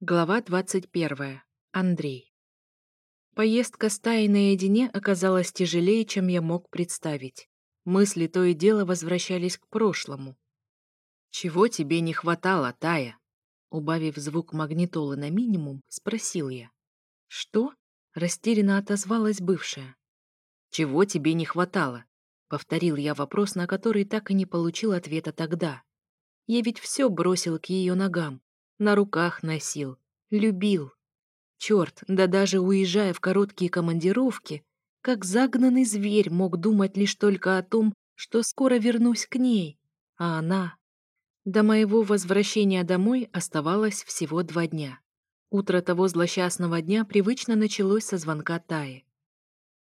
Глава 21. Андрей. Поездка с Таей наедине оказалась тяжелее, чем я мог представить. Мысли то и дело возвращались к прошлому. «Чего тебе не хватало, Тая?» Убавив звук магнитолы на минимум, спросил я. «Что?» — растерянно отозвалась бывшая. «Чего тебе не хватало?» — повторил я вопрос, на который так и не получил ответа тогда. Я ведь все бросил к ее ногам, на руках носил, любил. Черт, да даже уезжая в короткие командировки, как загнанный зверь мог думать лишь только о том, что скоро вернусь к ней, а она... До моего возвращения домой оставалось всего два дня. Утро того злосчастного дня привычно началось со звонка Таи.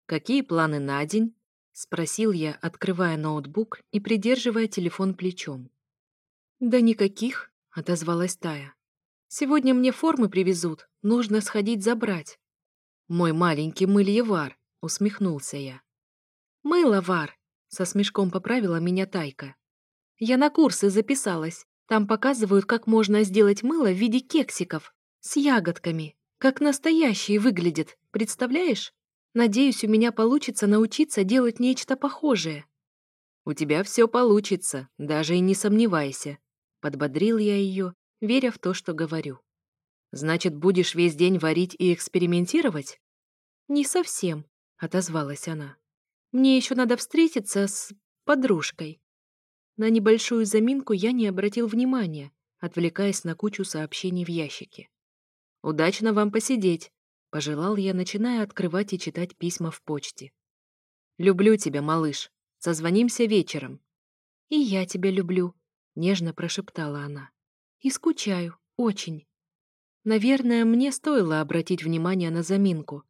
«Какие планы на день?» — спросил я, открывая ноутбук и придерживая телефон плечом. «Да никаких», — отозвалась Тая. Сегодня мне формы привезут, нужно сходить забрать». «Мой маленький мыльевар», — усмехнулся я. «Мыловар», — со смешком поправила меня Тайка. «Я на курсы записалась. Там показывают, как можно сделать мыло в виде кексиков с ягодками. Как настоящие выглядит, представляешь? Надеюсь, у меня получится научиться делать нечто похожее». «У тебя все получится, даже и не сомневайся», — подбодрил я ее веря в то, что говорю. «Значит, будешь весь день варить и экспериментировать?» «Не совсем», — отозвалась она. «Мне еще надо встретиться с подружкой». На небольшую заминку я не обратил внимания, отвлекаясь на кучу сообщений в ящике. «Удачно вам посидеть», — пожелал я, начиная открывать и читать письма в почте. «Люблю тебя, малыш. Созвонимся вечером». «И я тебя люблю», — нежно прошептала она. И скучаю, очень. Наверное, мне стоило обратить внимание на заминку.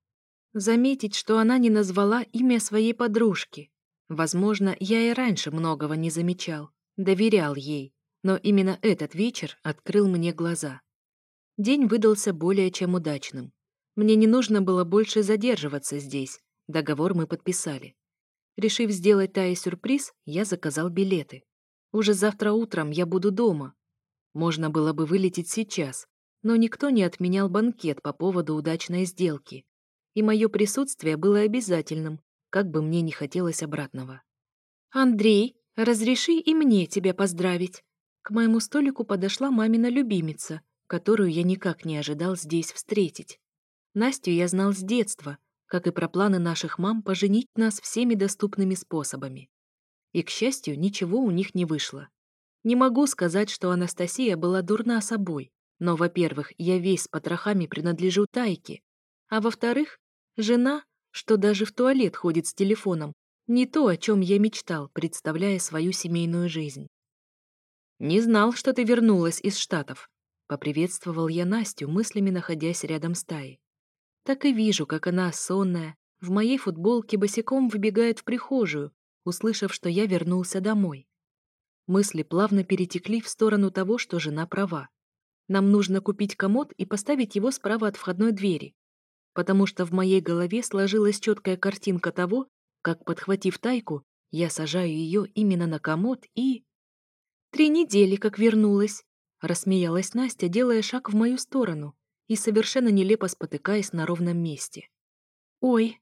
Заметить, что она не назвала имя своей подружки. Возможно, я и раньше многого не замечал, доверял ей, но именно этот вечер открыл мне глаза. День выдался более чем удачным. Мне не нужно было больше задерживаться здесь, договор мы подписали. Решив сделать Тае сюрприз, я заказал билеты. Уже завтра утром я буду дома, можно было бы вылететь сейчас, но никто не отменял банкет по поводу удачной сделки. И мое присутствие было обязательным, как бы мне не хотелось обратного. «Андрей, разреши и мне тебя поздравить!» К моему столику подошла мамина любимица, которую я никак не ожидал здесь встретить. Настю я знал с детства, как и про планы наших мам поженить нас всеми доступными способами. И, к счастью, ничего у них не вышло. Не могу сказать, что Анастасия была дурна собой, но, во-первых, я весь с потрохами принадлежу Тайке, а во-вторых, жена, что даже в туалет ходит с телефоном, не то, о чем я мечтал, представляя свою семейную жизнь. «Не знал, что ты вернулась из Штатов», — поприветствовал я Настю, мыслями находясь рядом с Таей. Так и вижу, как она, сонная, в моей футболке босиком выбегает в прихожую, услышав, что я вернулся домой. Мысли плавно перетекли в сторону того, что жена права. Нам нужно купить комод и поставить его справа от входной двери. Потому что в моей голове сложилась четкая картинка того, как, подхватив тайку, я сажаю ее именно на комод и... «Три недели, как вернулась!» — рассмеялась Настя, делая шаг в мою сторону и совершенно нелепо спотыкаясь на ровном месте. «Ой!»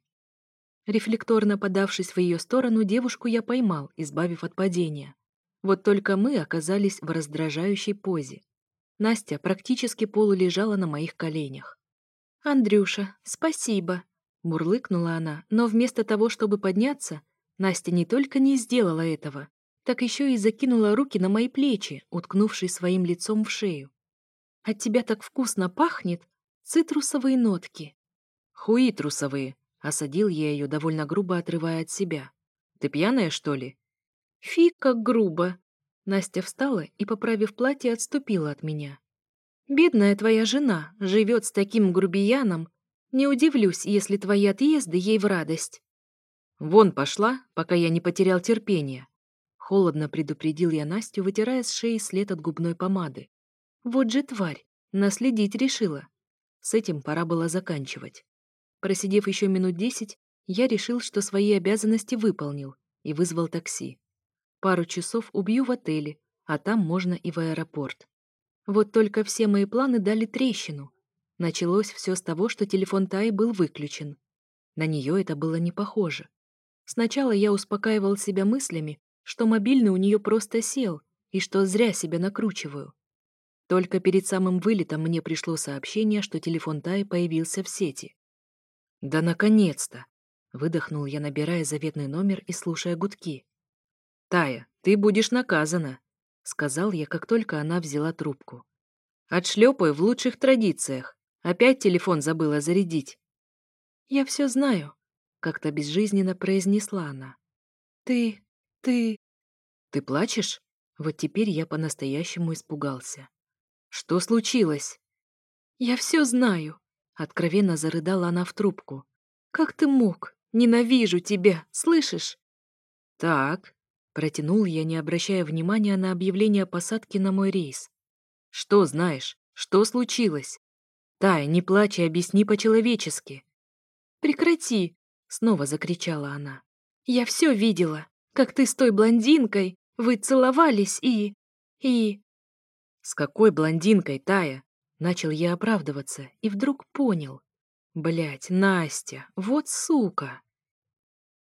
Рефлекторно подавшись в ее сторону, девушку я поймал, избавив от падения. Вот только мы оказались в раздражающей позе. Настя практически полулежала на моих коленях. «Андрюша, спасибо!» — мурлыкнула она, но вместо того, чтобы подняться, Настя не только не сделала этого, так еще и закинула руки на мои плечи, уткнувшись своим лицом в шею. «От тебя так вкусно пахнет! Цитрусовые нотки!» «Хуитрусовые!» — осадил я ее, довольно грубо отрывая от себя. «Ты пьяная, что ли? Фи, как грубо. Настя встала и, поправив платье, отступила от меня. Бедная твоя жена живет с таким грубияном. Не удивлюсь, если твои отъезды ей в радость. Вон пошла, пока я не потерял терпения. Холодно предупредил я Настю, вытирая с шеи след от губной помады. Вот же тварь, наследить решила. С этим пора было заканчивать. Просидев еще минут десять, я решил, что свои обязанности выполнил, и вызвал такси. Пару часов убью в отеле, а там можно и в аэропорт. Вот только все мои планы дали трещину. Началось все с того, что телефон Таи был выключен. На нее это было не похоже. Сначала я успокаивал себя мыслями, что мобильный у нее просто сел, и что зря себя накручиваю. Только перед самым вылетом мне пришло сообщение, что телефон Таи появился в сети. «Да наконец-то!» — выдохнул я, набирая заветный номер и слушая гудки. «Тая, ты будешь наказана», — сказал я, как только она взяла трубку. «Отшлепай в лучших традициях. Опять телефон забыла зарядить». «Я все знаю», — как-то безжизненно произнесла она. «Ты... ты...» «Ты плачешь?» Вот теперь я по-настоящему испугался. «Что случилось?» «Я все знаю», — откровенно зарыдала она в трубку. «Как ты мог? Ненавижу тебя, слышишь?» «Так», Протянул я, не обращая внимания на объявление посадки на мой рейс. «Что знаешь? Что случилось?» «Тая, не плачь и объясни по-человечески». «Прекрати!» — снова закричала она. «Я все видела, как ты с той блондинкой, вы целовались и... и...» «С какой блондинкой, Тая?» Начал я оправдываться и вдруг понял. Блять, Настя, вот сука!»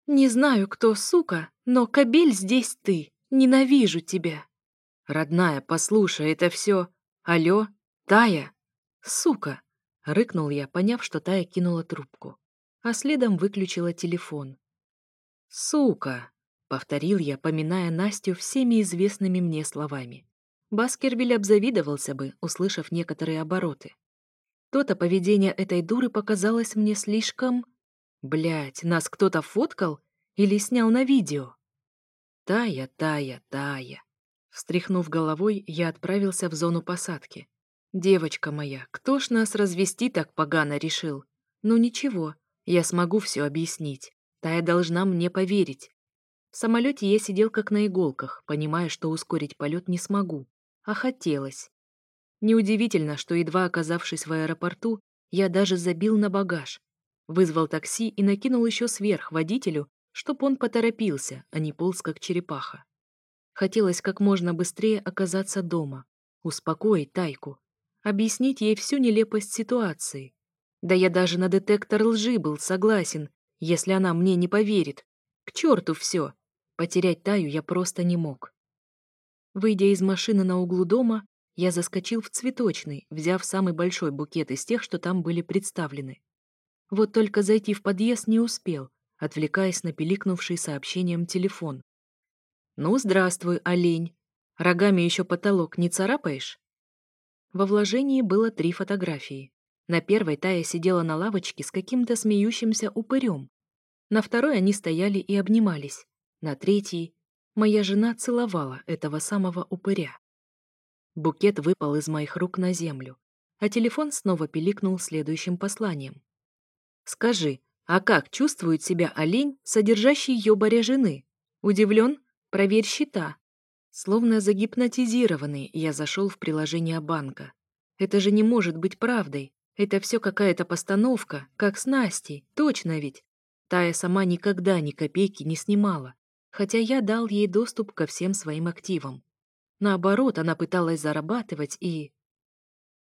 «Не знаю, кто сука, но, кабель здесь ты. Ненавижу тебя». «Родная, послушай, это все. Алло, Тая? Сука!» — рыкнул я, поняв, что Тая кинула трубку, а следом выключила телефон. «Сука!» — повторил я, поминая Настю всеми известными мне словами. Баскервиль обзавидовался бы, услышав некоторые обороты. То-то поведение этой дуры показалось мне слишком Блять, нас кто-то фоткал или снял на видео? Тая, Тая, Тая. Встряхнув головой, я отправился в зону посадки. «Девочка моя, кто ж нас развести так погано решил? Ну ничего, я смогу все объяснить. Тая должна мне поверить. В самолете я сидел как на иголках, понимая, что ускорить полет не смогу. А хотелось. Неудивительно, что, едва оказавшись в аэропорту, я даже забил на багаж. Вызвал такси и накинул еще сверх водителю, чтоб он поторопился, а не полз как черепаха. Хотелось как можно быстрее оказаться дома, успокоить Тайку, объяснить ей всю нелепость ситуации. Да я даже на детектор лжи был согласен, если она мне не поверит. К черту все! Потерять Таю я просто не мог. Выйдя из машины на углу дома, я заскочил в цветочный, взяв самый большой букет из тех, что там были представлены. Вот только зайти в подъезд не успел, отвлекаясь на пиликнувший сообщением телефон. «Ну, здравствуй, олень. Рогами еще потолок не царапаешь?» Во вложении было три фотографии. На первой Тая сидела на лавочке с каким-то смеющимся упырем. На второй они стояли и обнимались. На третьей моя жена целовала этого самого упыря. Букет выпал из моих рук на землю, а телефон снова пиликнул следующим посланием. Скажи, а как чувствует себя олень, содержащий ёбаря жены? Удивлен? Проверь счета. Словно загипнотизированный, я зашел в приложение банка. Это же не может быть правдой. Это все какая-то постановка, как с Настей, точно ведь. Тая сама никогда ни копейки не снимала, хотя я дал ей доступ ко всем своим активам. Наоборот, она пыталась зарабатывать и...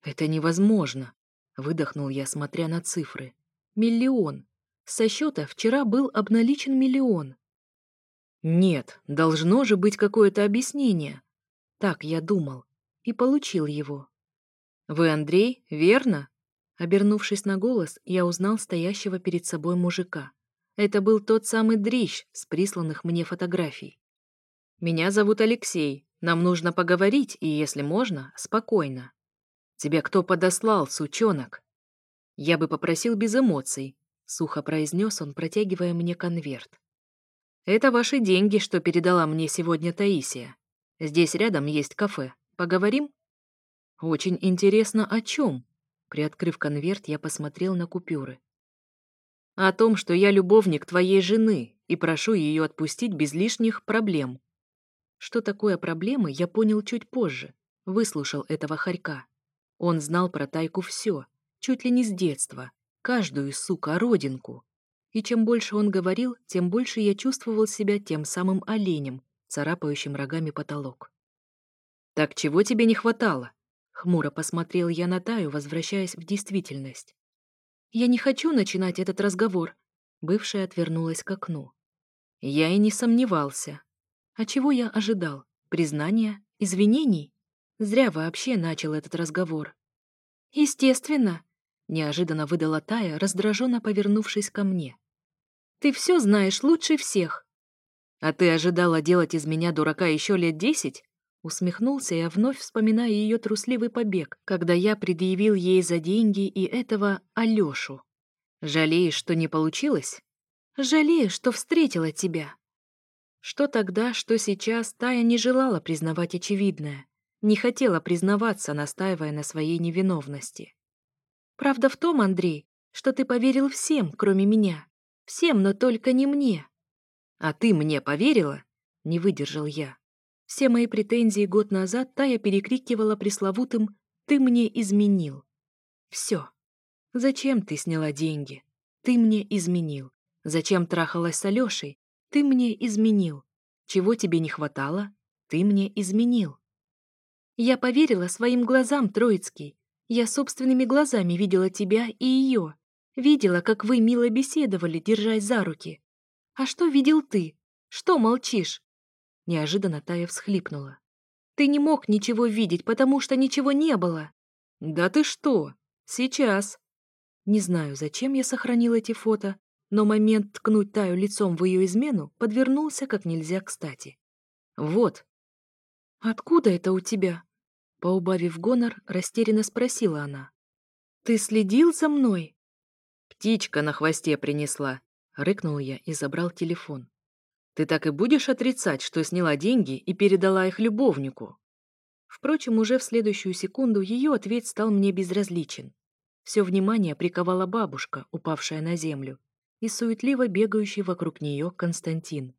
«Это невозможно», — выдохнул я, смотря на цифры. Миллион. Со счета вчера был обналичен миллион. Нет, должно же быть какое-то объяснение. Так я думал. И получил его. «Вы Андрей, верно?» Обернувшись на голос, я узнал стоящего перед собой мужика. Это был тот самый дрищ с присланных мне фотографий. «Меня зовут Алексей. Нам нужно поговорить, и, если можно, спокойно». «Тебя кто подослал, сучонок?» «Я бы попросил без эмоций», — сухо произнес он, протягивая мне конверт. «Это ваши деньги, что передала мне сегодня Таисия. Здесь рядом есть кафе. Поговорим?» «Очень интересно, о чем?» Приоткрыв конверт, я посмотрел на купюры. «О том, что я любовник твоей жены и прошу ее отпустить без лишних проблем». Что такое проблемы, я понял чуть позже, выслушал этого хорька. Он знал про тайку все, чуть ли не с детства, каждую, сука, родинку. И чем больше он говорил, тем больше я чувствовал себя тем самым оленем, царапающим рогами потолок. «Так чего тебе не хватало?» Хмуро посмотрел я на Таю, возвращаясь в действительность. «Я не хочу начинать этот разговор», — бывшая отвернулась к окну. Я и не сомневался. А чего я ожидал? Признания? Извинений? Зря вообще начал этот разговор. «Естественно», Неожиданно выдала Тая, раздраженно повернувшись ко мне. «Ты все знаешь лучше всех!» «А ты ожидала делать из меня дурака еще лет десять?» Усмехнулся я, вновь вспоминая ее трусливый побег, когда я предъявил ей за деньги и этого Алешу. «Жалеешь, что не получилось?» «Жалею, что встретила тебя». Что тогда, что сейчас, Тая не желала признавать очевидное, не хотела признаваться, настаивая на своей невиновности. Правда в том, Андрей, что ты поверил всем, кроме меня. Всем, но только не мне. А ты мне поверила? Не выдержал я. Все мои претензии год назад Тая перекрикивала пресловутым «ты мне изменил». Все. Зачем ты сняла деньги? Ты мне изменил. Зачем трахалась с Алешей? Ты мне изменил. Чего тебе не хватало? Ты мне изменил. Я поверила своим глазам, Троицкий. Я собственными глазами видела тебя и ее. Видела, как вы мило беседовали, держась за руки. А что видел ты? Что молчишь?» Неожиданно Тая всхлипнула. «Ты не мог ничего видеть, потому что ничего не было!» «Да ты что! Сейчас!» Не знаю, зачем я сохранил эти фото, но момент ткнуть Таю лицом в ее измену подвернулся как нельзя кстати. «Вот!» «Откуда это у тебя? Поубавив гонор, растерянно спросила она. «Ты следил за мной?» «Птичка на хвосте принесла», — рыкнул я и забрал телефон. «Ты так и будешь отрицать, что сняла деньги и передала их любовнику?» Впрочем, уже в следующую секунду ее ответ стал мне безразличен. Все внимание приковала бабушка, упавшая на землю, и суетливо бегающий вокруг нее Константин.